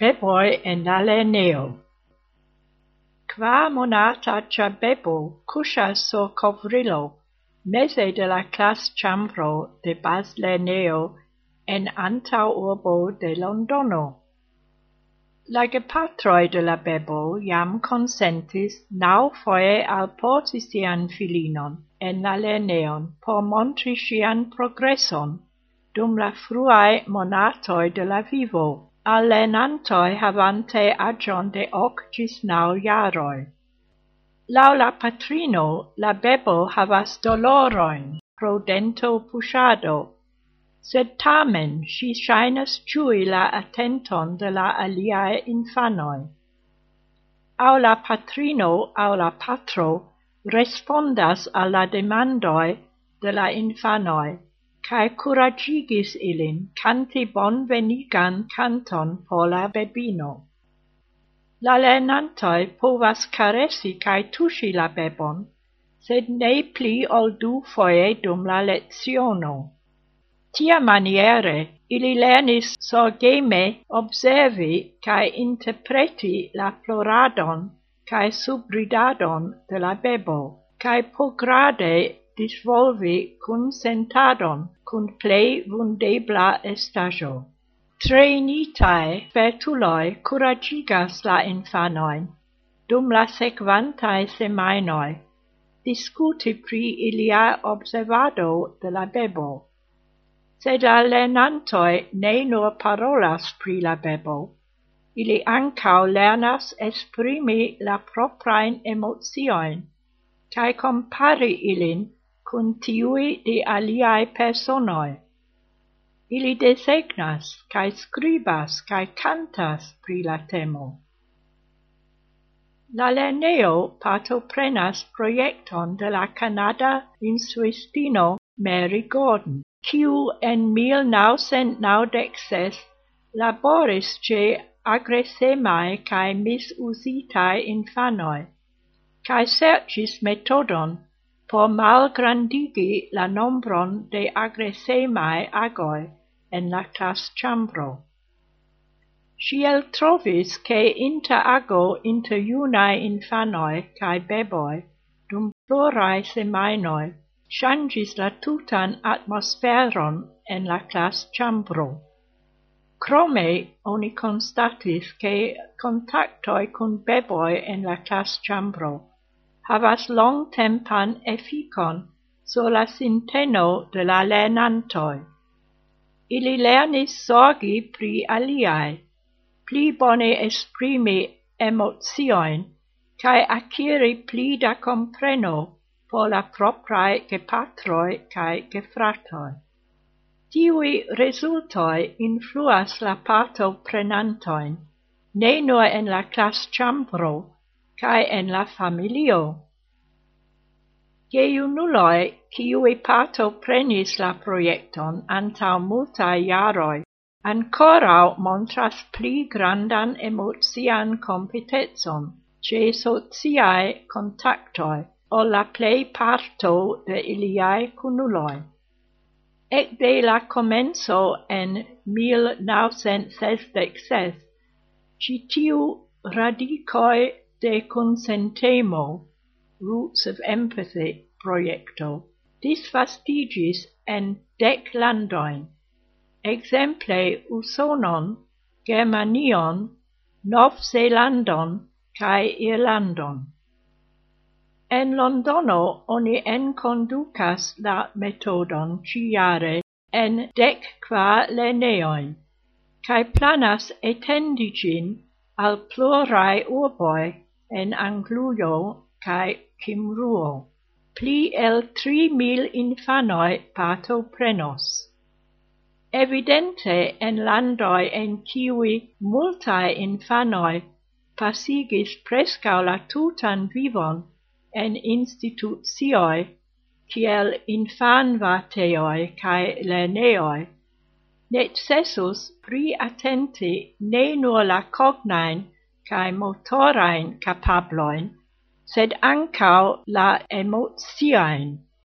Pepoi en aleneo. Qua monata cha Beppo cusas sur covrilo, mese de la clas chambro de Basleneo en antau urbo de Londono. La gepatroi de la Bebo jam consentis nau foie alporti sian filinon en la lerneon por montri sian progresson dum la fruae monatoi de la vivo allenantoi havante agion de hoc gis nau iaroi. Lau la patrino, la bebo havas doloroin pro dentopuŝado, sed tamen si shainas ĝui la attenton de la aliae infanoi. Au la patrino au la patro respondas alla demandoi de la infanoi, cae curagigis ilin canti bonvenigan canton pola bebino. La lernantoi povas caresi cae tusi la bebon, sed ne pli ol du foie dum la leziono. Tia maniere ili lernis sorgeme observi cae interpreti la ploradon cae subridadon de la bebo, cae pograde disvolvi kunsentadon cun plei vundebla estajo. Trejnitaj spertuloj curagigas la infanoin, dum la sequantae semainoi, discuti pri ilia observado de la bebo. Sed la lernantoi ne nur parolas pri la bebo, ili ancau lernas esprimi la proprain emotioin, cae compari ilin cun tiui de aliae personoi. Ili desegnas, cae scribas, cae cantas pri la temo. La lerneo partoprenas proiecton de la Canada insuistino Mary Gordon, kiu en 1996 laboris ce agresemae cae misusitae infanoi, cae sercis metodon por malgrandigi la nombron de agresemae agoi en la chambro. Sciel trovis che inter ago inter iunae infanoi cae beboi dum plurae semainoi changis la tutan atmosferon en la clas chambro. Crome oni constatis che contactoi cun beboi en la clas chambro havas longtempan efficon sur la sinteno de la lernantoi. Ili lernis sorgi pri aliae, pli bone esprimi emocioin, cae aciri pli da compreno por la proprae gepatroi cae gefratoi. Tiui resultoi influas la parto prenantoin, ne nur en la clas chambro, cae en la familio. Geiunuloi, ciui pato prenis la proiecton antau multae iaroi, ancorau montras pli grandan emozian competetson ce sociae contactoi o la plei parto de iliae cunuloi. Ec de la comenzo en 1966, citiu radicoi de Consentemo, Roots of Empathy projecto, disfastigis en dec landoin, exemple Usonon, Germanion, nov zelandon, cae Irlandon. En Londono oni enconducas la metodon ciare en dec qua leneoin, cae planas etendigin al plurae urboi en Angluio cae Kimruo. Pli el tri mil infanoi pato prenos. Evidente en landoi en kiuj multae infanoi pasigis prescau la tutan vivon en institucioj kiel cae leneoi, necessus pri attenti ne nur la cognain, cae motorain capabloin, sed ancao la emotiaen